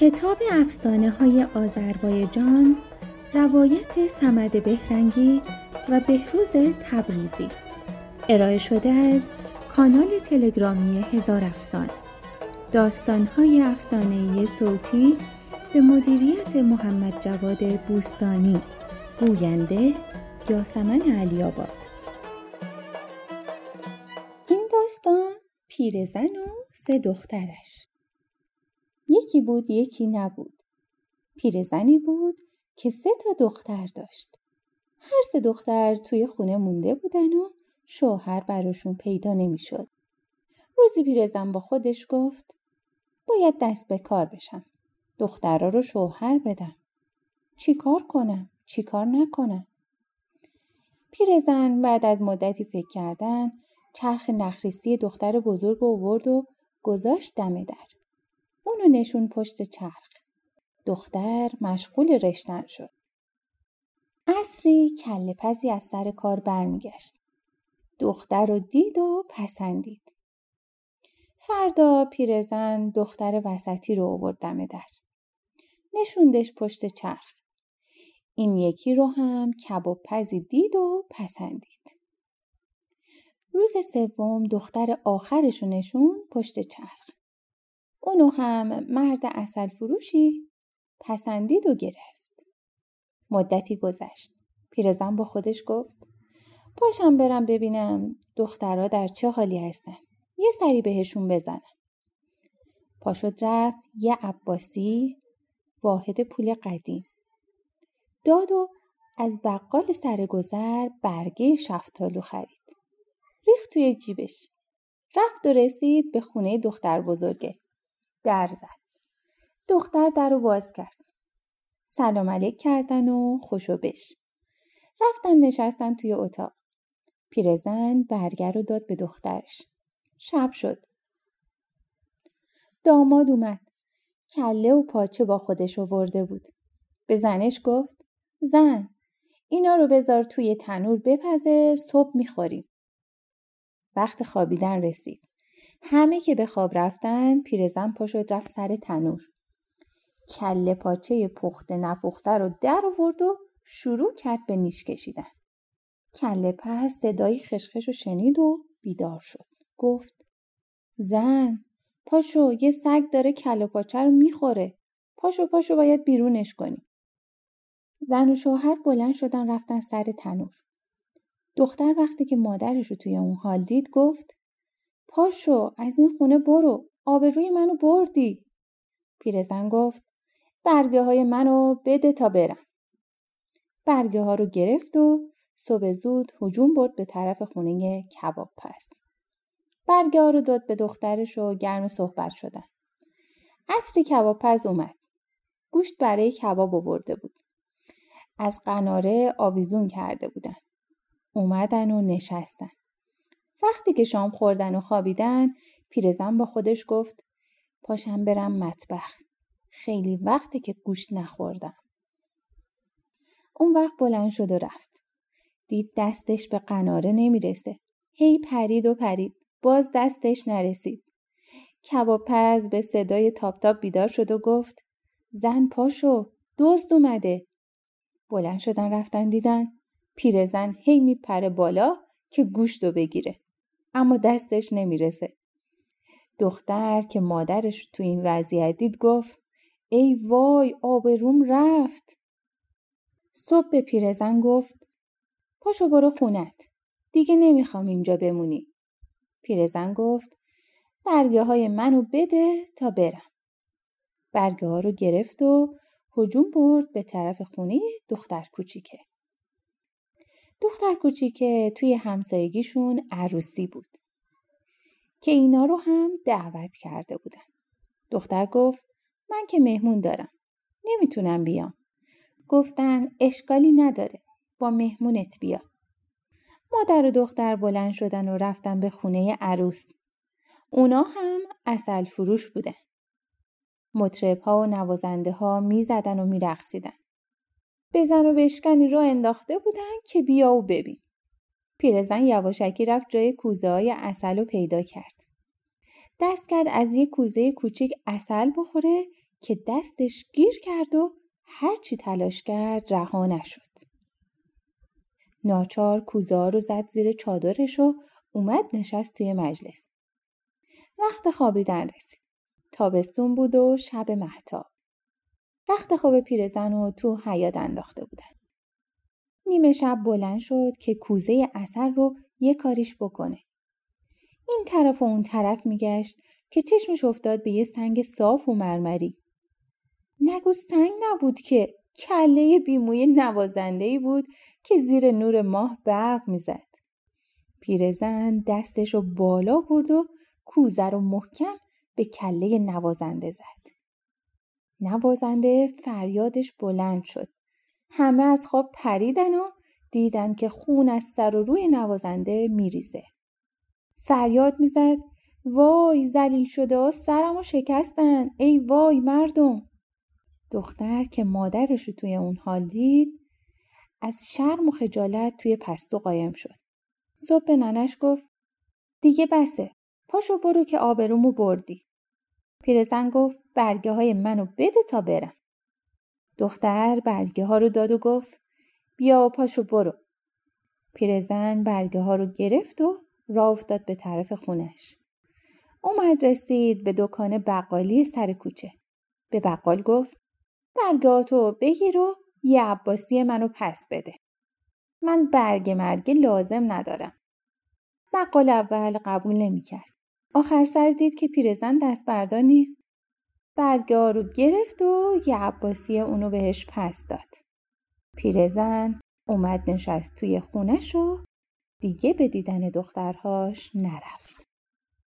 کتاب افسانه های آذربایجان روایت سمد بهرنگی و بهروز تبریزی. ارائه شده از کانال تلگرامی هزار افسان. داستان های افسانه صوتی به مدیریت محمد جواد بوستانی. گوینده یاسمن علی آباد. این داستان پیرزن و سه دخترش. یکی بود یکی نبود. پیرزنی بود که سه تا دختر داشت. هر سه دختر توی خونه مونده بودن و شوهر براشون پیدا نمی‌شد. روزی پیرزن با خودش گفت باید دست به کار بشم. دخترها رو شوهر بدم. چی کار کنم؟ چی کار نکنم؟ پیرزن بعد از مدتی فکر کردن چرخ نخریستی دختر بزرگ آورد و گذاشت دم در. اونو نشون پشت چرخ. دختر مشغول رشتن شد. اصری کله پزی از سر کار برمیگشت. دختر رو دید و پسندید. فردا پیرزن دختر وسطی رو آورد دم در. نشوندش پشت چرخ. این یکی رو هم کباب پزی دید و پسندید. روز سوم دختر آخرش رو نشون پشت چرخ. اونو هم مرد اصل فروشی پسندید و گرفت. مدتی گذشت. پیرزن با خودش گفت پاشم برم ببینم دخترها در چه حالی هستن. یه سری بهشون بزنم. پاشد رفت یه عباسی واحد پول قدیم. داد و از بقال سرگذر برگه شفتالو خرید. ریخت توی جیبش. رفت و رسید به خونه دختر بزرگه. در زد. دختر در رو باز کرد. سلام علیک کردن و خوشو بش. رفتن نشستن توی اتاق. پیرزن برگر رو داد به دخترش. شب شد. داماد اومد. کله و پاچه با خودش ورده بود. به زنش گفت زن اینا رو بذار توی تنور بپزه صبح می‌خوریم. وقت خوابیدن رسید. همه که به خواب رفتن پیرزن پا شد رفت سر تنور. کله پاچه پخته نپخته رو در آورد و شروع کرد به نیش کشیدن. کله پس صدای خشخش رو شنید و بیدار شد. گفت زن پاشو یه سگ داره کله پاچه رو می‌خوره. پاشو پاشو باید بیرونش کنی. زن و شوهر بلند شدن رفتن سر تنور. دختر وقتی که مادرش رو توی اون حال دید گفت پاشو از این خونه برو. آبروی منو بردی. پیرزن گفت برگه های منو بده تا برم. برگه ها رو گرفت و صبح زود هجوم برد به طرف خونه کباب پس برگه ها رو داد به دخترش و گرم صحبت شدن. اصری کباب پز اومد. گوشت برای کباب آورده بود. از قناره آویزون کرده بودن. اومدن و نشستن. وقتی که شام خوردن و خوابیدن پیرزن با خودش گفت پاشم برم مطبخ. خیلی وقتی که گوشت نخوردم. اون وقت بلند شد و رفت. دید دستش به قناره نمی‌رسه. هی پرید و پرید. باز دستش نرسید. کباب پز به صدای تاپ تاپ بیدار شد و گفت زن پاشو دزد اومده. بلند شدن رفتن دیدن. پیرزن هی میپره بالا که گوشت رو بگیره. اما دستش نمی‌رسه. دختر که مادرش تو این وضعیت دید گفت ای وای آبروم رفت. صبح به پیرزن گفت پاشو برو خونت. دیگه نمی‌خوام اینجا بمونی. پیرزن گفت برگه های منو بده تا برم. برگه ها رو گرفت و هجوم برد به طرف خونه دختر کوچیکه. دختر کوچیکه توی همسایگیشون عروسی بود که اینا رو هم دعوت کرده بودن. دختر گفت من که مهمون دارم. نمی‌تونم بیام. گفتن اشکالی نداره. با مهمونت بیا. مادر و دختر بلند شدن و رفتن به خونه عروس. اونا هم اصل فروش بودن. مطرب ها و نوازنده ها می و می رقصیدن. بزن و بشکنی رو انداخته بودن که بیا و ببین. پیرزن یواشکی رفت جای کوزه های اصل رو پیدا کرد. دست کرد از یک کوزه کوچیک اصل بخوره که دستش گیر کرد و هرچی تلاش کرد رها نشد. ناچار کوزه رو زد زیر چادرش و اومد نشست توی مجلس. وقت خوابیدن رسید. تابستون بود و شب محتاب. رخت خواب پیرزن رو تو حیات انداخته بودن. نیمه شب بلند شد که کوزه اثر رو یه کاریش بکنه. این طرف و اون طرف میگشت که چشمش افتاد به یه سنگ صاف و مرمری. نگو سنگ نبود که کله بیموی نوازندهی بود که زیر نور ماه برق می‌زد. پیرزن دستش رو بالا برد و کوزه رو محکم به کله نوازنده زد. نوازنده فریادش بلند شد. همه از خواب پریدن و دیدن که خون از سر و روی نوازنده میریزه. فریاد می‌زد وای زلیل شده و سرمو شکستن ای وای مردم دختر که مادرش رو توی اون حال دید از شرم و خجالت توی پستو قایم شد صبح به ننش گفت دیگه بسه پاشو برو که آبرومو بردی پیرزن گفت برگه های منو بده تا برم. دختر برگه ها رو داد و گفت بیا و پاشو برو. پیرزن برگه ها رو گرفت و راه افتاد به طرف خونش. اومد رسید به دکان بقالی سر کوچه. به بقال گفت برگاتو بگیر و یه عباسی منو پس بده. من برگ مرگه لازم ندارم. بقال اول قبول نمی‌کرد. آخر سر دید که پیرزن دست بردار نیست. برگه رو گرفت و یه عباسی اونو بهش پس داد. پیرزن اومد نشست توی خونش و دیگه به دیدن دخترهاش نرفت.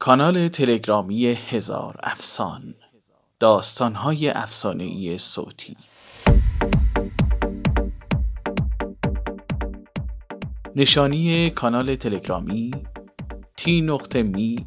کانال تلگرامی هزار افسان داستانهای افسانهای صوتی. نشانی کانال تلگرامی T نقطه me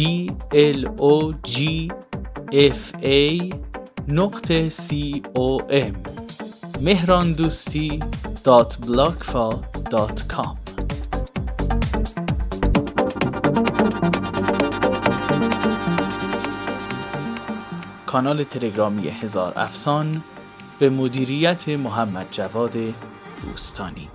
b l o g f a نقطه c o m مهران دوستی دات دات کام کانال تلگرامی هزار افسان به مدیریت محمد جواد دوستانی